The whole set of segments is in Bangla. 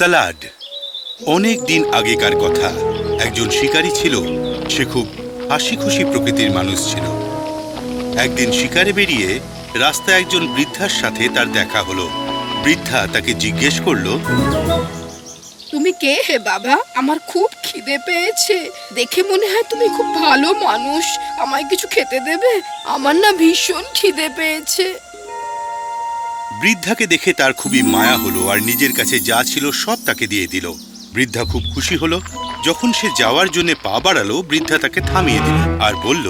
সালাড অনেক দিন আগেকার কথা। একজন শিকারী ছিল। সে খুব হাসি খুশি প্রকৃতির মানুষ ছিল। একদিন শিকারে বেরিয়ে রাস্তায় একজন বৃদ্ধার সাথে তার দেখা হলো। বৃদ্ধা তাকে জিজ্ঞেস করল, তুমি কে হে বাবা? আমার খুব খিদে পেয়েছে। দেখে মনে হয় তুমি খুব ভালো মানুষ। আমায় কিছু খেতে দেবে? আমার না ভীষণ খিদে পেয়েছে। বৃদ্ধাকে দেখে তার খুবই মায়া হলো আর নিজের কাছে যা ছিল সব তাকে দিয়ে দিল। বৃদ্ধা খুব খুশি হলো। যখন সে যাওয়ার জন্য পা বাড়ালো, বৃদ্ধা তাকে থামিয়ে দিল আর বলল,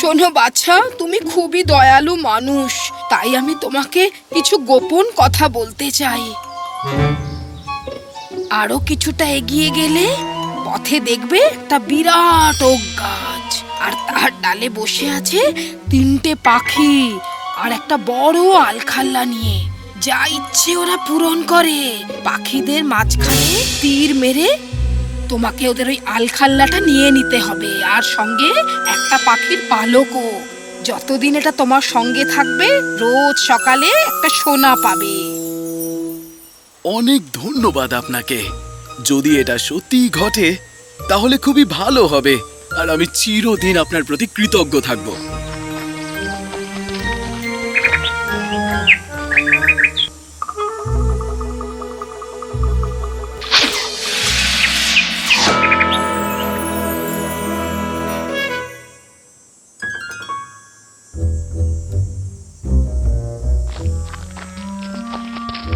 শোনো বাচ্চা তুমি খুবই দয়ালু মানুষ, তাই আমি তোমাকে কিছু গোপন কথা বলতে চাই। আরও কিছুটা এগিয়ে গেলে পথে দেখবে একটা বিরাট ওক গাছ, আর তার ডালে বসে আছে তিনটে পাখি। আর একটা বড় আলখাল্লা নিয়ে। যা ইচ্ছে ওরা পূরণ করে। পাখিদের মাঝখানে তীর মেরে তোমাকে ওদের ওই আলখাল্লাটা নিয়ে নিতে হবে। আর সঙ্গে একটা পাখির পালকও। যতদিন এটা তোমার সঙ্গে থাকবে, রোজ সকালে একটা সোনা পাবে। অনেক ধন্যবাদ আপনাকে। যদি এটা সত্যিই ঘটে, তাহলে খুবই ভালো হবে। আর আমি চিরদিন আপনার প্রতি কৃতজ্ঞ থাকব।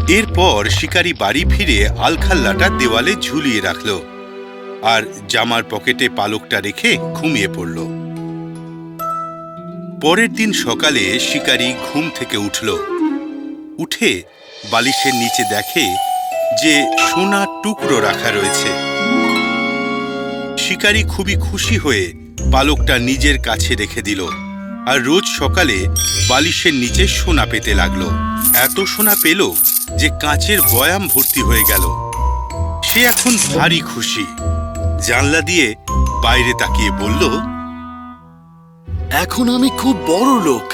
এরপর শিকারী বাড়ি ফিরে আলখাল্লাটা দেওয়ালে ঝুলিয়ে রাখল আর জামার পকেটে পালকটা রেখে ঘুমিয়ে পড়ল। পরের দিন সকালে শিকারী ঘুম থেকে উঠল। উঠে বালিশের নিচে দেখে যে সোনার টুকরো রাখা রয়েছে। শিকারী খুবই খুশি হয়ে পালকটা নিজের কাছে রেখে দিল আর রোজ সকালে বালিশের নিচে সোনা পেতে লাগল। এত সোনা পেল যে কাঁচের বয়াম ভর্তি হয়ে গেল। সে এখন ভারী খুশি। জানলা দিয়ে বাইরে তাকিয়ে বলল এখন আমি খুব বড় লোক।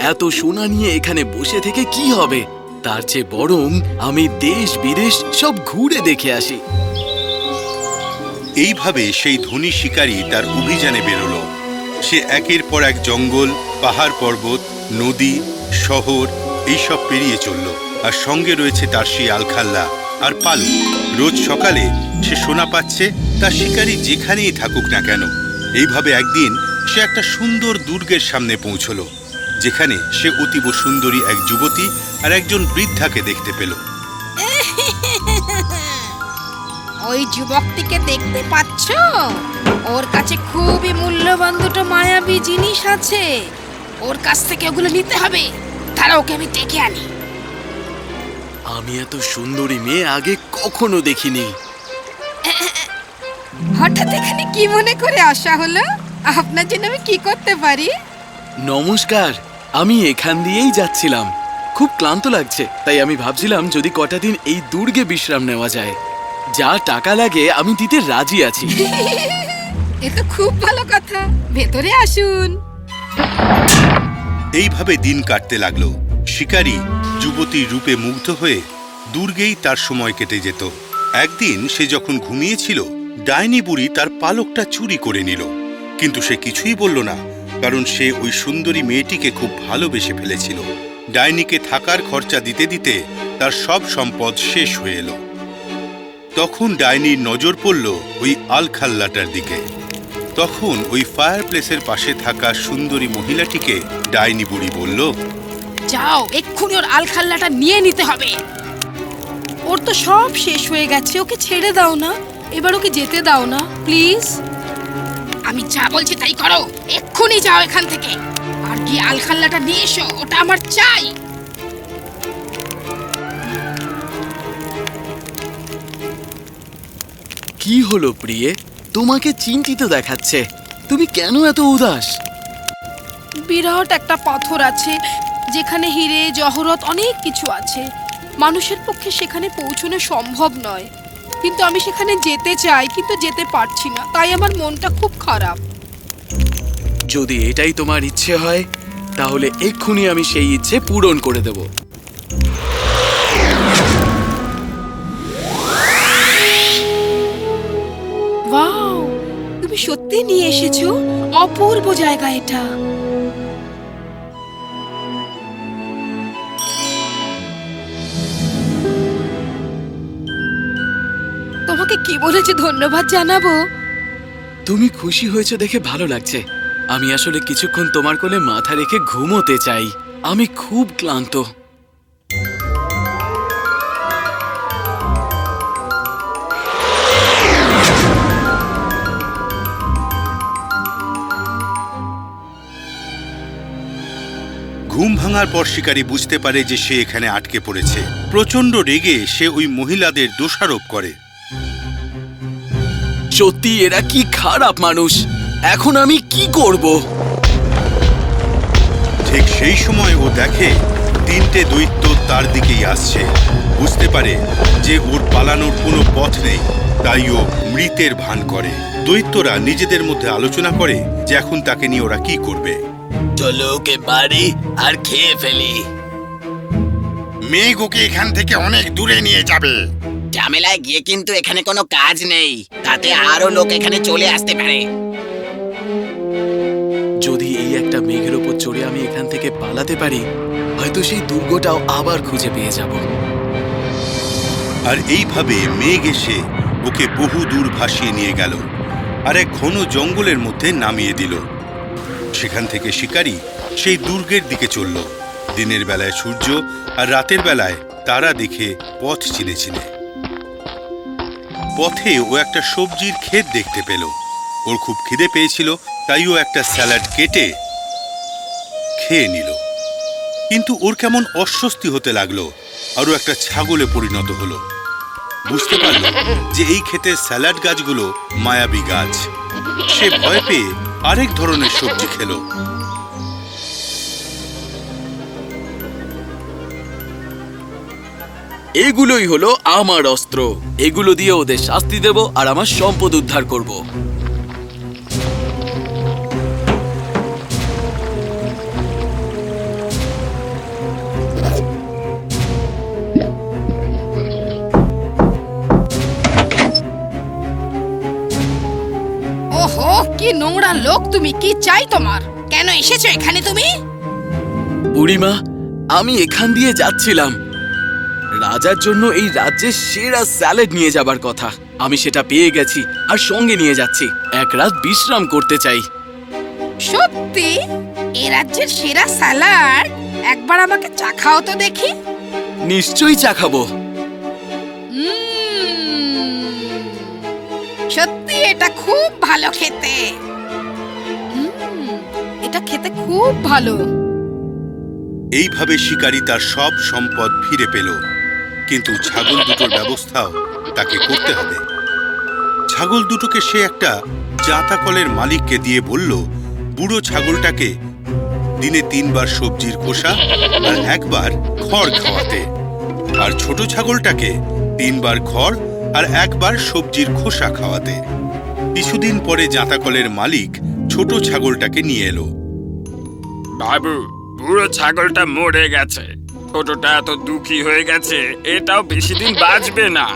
এত সোনা নিয়ে এখানে বসে থেকে কি হবে? তার চেয়ে বরং আমি দেশ বিদেশ সব ঘুরে দেখে আসি। এইভাবে সেই ধনী শিকারী তার অভিযানে বেরোলো। সে একের পর এক জঙ্গল পাহাড় পর্বত নদী শহর এইসব পেরিয়ে চলল। আর সঙ্গে রয়েছে তার সেই আলখাল্লা আর পালু রোজ সকালে সে সোনা পাচ্ছে, তার শিকারী যেখানেই থাকুক না কেন। এইভাবে একদিন সে একটা সুন্দর দুর্গের সামনে পৌঁছল, যেখানে সে অতীব সুন্দরী এক যুবতী আর একজন বৃদ্ধাকে দেখতে পেল। ওই যুবকটিকে দেখতে পাচ্ছ? ওর কাছে খুবই মূল্যবান দুটো মায়াবী জিনিস আছে। ওর কাছ থেকে ওগুলো নিতে হবে। তারা ওকে আমি ডেকে আনি। আমি এত সুন্দরী মেয়ে আগে কখনো দেখিনি। হঠাৎ এখানে কি মনে করে আসা হলো? আপনার জন্য আমি কি করতে পারি? নমস্কার আমি এখান দিয়েই যাচ্ছিলাম। খুব ক্লান্ত লাগছে তাই আমি ভাবছিলাম যদি কটা দিন এই দুর্গে বিশ্রাম নেওয়া যায়। যা টাকা লাগে আমি দিতে রাজি আছি। এ তো খুব ভালো কথা। ভেতরে আসুন। এইভাবে দিন কাটতে লাগল। শিকারী যুবতীর রূপে মুগ্ধ হয়ে দুর্গেই তার সময় কেটে যেত। একদিন সে যখন ঘুমিয়েছিল, ডাইনি বুড়ি তার পালকটা চুরি করে নিল। কিন্তু সে কিছুই বলল না, কারণ সে ওই সুন্দরী মেয়েটিকে খুব ভালোবেসে ফেলেছিল। ডাইনিকে থাকার খরচা দিতে দিতে তার সব সম্পদ শেষ হয়ে এলো। তখন ডাইনির নজর পড়ল ওই আলখাল্লাটার দিকে। তখন ওই ফায়ার প্লেসের পাশে থাকা সুন্দরী মহিলাটিকে ডাইনি বুড়ি বলল যাও, এক্ষুনি ওর আলখাল্লাটা নিয়ে নিতে হবে। ওর তো সব শেষ হয়ে গেছে, ওকে ছেড়ে দাও না। এবার ওকে যেতে দাও না, প্লিজ। আমি যা বলছি তাই করো, এক্ষুনি যাও এখান থেকে। আর গিয়ে আলখাল্লাটা নিয়ে এসো, ওটা আমার চাই। কি হলো প্রিয়ে? তোমাকে চিন্তিত দেখাচ্ছে। তুমি কেন এত উদাস? বিরাট একটা পাথর আছে, যেখানে হিরে, জহরত অনেক কিছু আছে। মানুষের পক্ষে সেখানে পৌঁছনো সম্ভব নয়। কিন্তু আমি সেখানে যেতে চাই, কিন্তু যেতে পারছি না। তাই আমার মনটা খুব খারাপ। যদি এটাই তোমার ইচ্ছে হয়, তাহলে এক্ষুনি আমি সেই ইচ্ছে পূরণ করে দেব। সত্যি নিয়ে এসেছ? অপূর্ব জায়গা এটা। তোমাকে কি বলেছে ধন্যবাদ জানাব? তুমি খুশি হয়েছো দেখে ভালো লাগছে। আমি আসলে কিছুক্ষণ তোমার কোলে মাথা রেখে ঘুমোতে চাই। আমি খুব ক্লান্ত। ভাঙার পর শিকারী বুঝতে পারে যে সে এখানে আটকে পড়েছে। প্রচণ্ড রেগে সে ওই মহিলাদের দোষারোপ করে। সত্যি এরা কি খারাপ মানুষ? এখন আমি কি করব? ঠিক সেই সময় ও দেখে তিনটে দৈত্য তার দিকেই আসছে। বুঝতে পারে যে ওর পালানোর কোনো পথ নেই তাই ও মৃতের ভান করে। দৈত্যরা নিজেদের মধ্যে আলোচনা করে যে এখন তাকে নিয়ে ওরা কি করবে। চলো ওকে মারি আর খেয়ে ফেলি। মেঘ ওকে এখান থেকে অনেক দূরে নিয়ে যাবে। ঝামেলায় গিয়ে কিন্তু এখানে কোনো কাজ নেই। তাতে আরও লোক এখানে চলে আসতে পারে। যদি এই একটা মেঘের ওপর চড়ে আমি এখান থেকে পালাতে পারি হয়তো সেই দুর্গটাও আবার খুঁজে পেয়ে যাব। আর এইভাবে মেঘ এসে ওকে বহু দূর ভাসিয়ে নিয়ে গেল। আর এক ঘন জঙ্গলের মধ্যে নামিয়ে দিল। সেখান থেকে শিকারী সেই দুর্গের দিকে চলল। দিনের বেলায় সূর্য আর রাতের বেলায় তারা দেখে পথ চিনে চিনে। পথে ও একটা সবজির ক্ষেত দেখতে পেল। ওর খুব খিদে পেয়েছিল, তাই ও একটা স্যালাড কেটে খেয়ে নিল। কিন্তু ওর কেমন অস্বস্তি হতে লাগল, আরও একটা ছাগলে পরিণত হলো। বুঝতে পারল যে এই ক্ষেতের স্যালাড গাছগুলো মায়াবী গাছ। সে ভয় পেয়ে আরেক ধরনের সবজি খেল। এগুলোই হলো আমার অস্ত্র। এগুলো দিয়ে ওদের শাস্তি দেব আর আমার সম্পদ উদ্ধার করব। কি নোংরা লোক তুমি? কি চাই তোমার? কেন এসেছ এখানে তুমি? বুড়িমা আমি এখান দিয়ে যাচ্ছিলাম। রাজার জন্য এই রাজ্যের সেরা স্যালাড নিয়ে যাবার কথা। আমি সেটা পেয়ে গেছি আর সঙ্গে নিয়ে যাচ্ছি। এক রাত বিশ্রাম করতে চাই। সত্যি? এ রাজ্যের সেরা স্যালাড? একবার আমাকে চাখাও তো দেখি। নিশ্চয়ই চা খাব। উম, এটা খুব ভালো খেতে। এটা খেতে খুব ভালো। এইভাবে শিকারী তার সব সম্পদ ফিরে পেল। কিন্তু ছাগল দুটোর ব্যবস্থাও তাকে করতে হবে। ছাগল দুটোকে সে একটা জাঁতা কলের মালিককে দিয়ে বলল, বুড়ো ছাগলটাকে দিনে তিনবার সবজির খোসা আর একবার খড় খাওয়াতে। আর ছোট ছাগলটাকে তিনবার খড় আর একবার সবজির খোসা খাওয়াতে। কিছুদিন পরে জাঁতা কলের মালিক ছোট ছাগলটাকে নিয়ে এলো। বাবু বুড়ো ছাগলটা মরে গেছে। ছোটটা এত দুঃখী হয়ে গেছে এটাও বেশি দিন বাঁচবে না।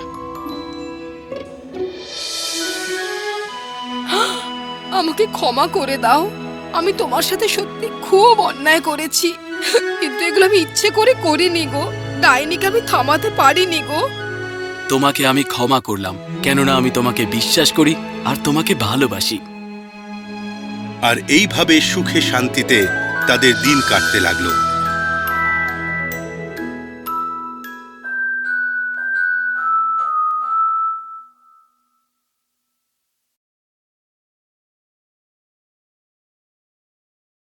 আমাকে ক্ষমা করে দাও। আমি তোমার সাথে সত্যি খুব অন্যায় করেছি। কিন্তু এগুলো আমি ইচ্ছে করে করিনি গো। ডাইনিকে আমি থামাতে পারিনি গো। তোমাকে আমি ক্ষমা করলাম কেননা আমি তোমাকে বিশ্বাস করি আর তোমাকে ভালোবাসি। আর এইভাবে সুখে শান্তিতে তাদের দিন কাটতে লাগল।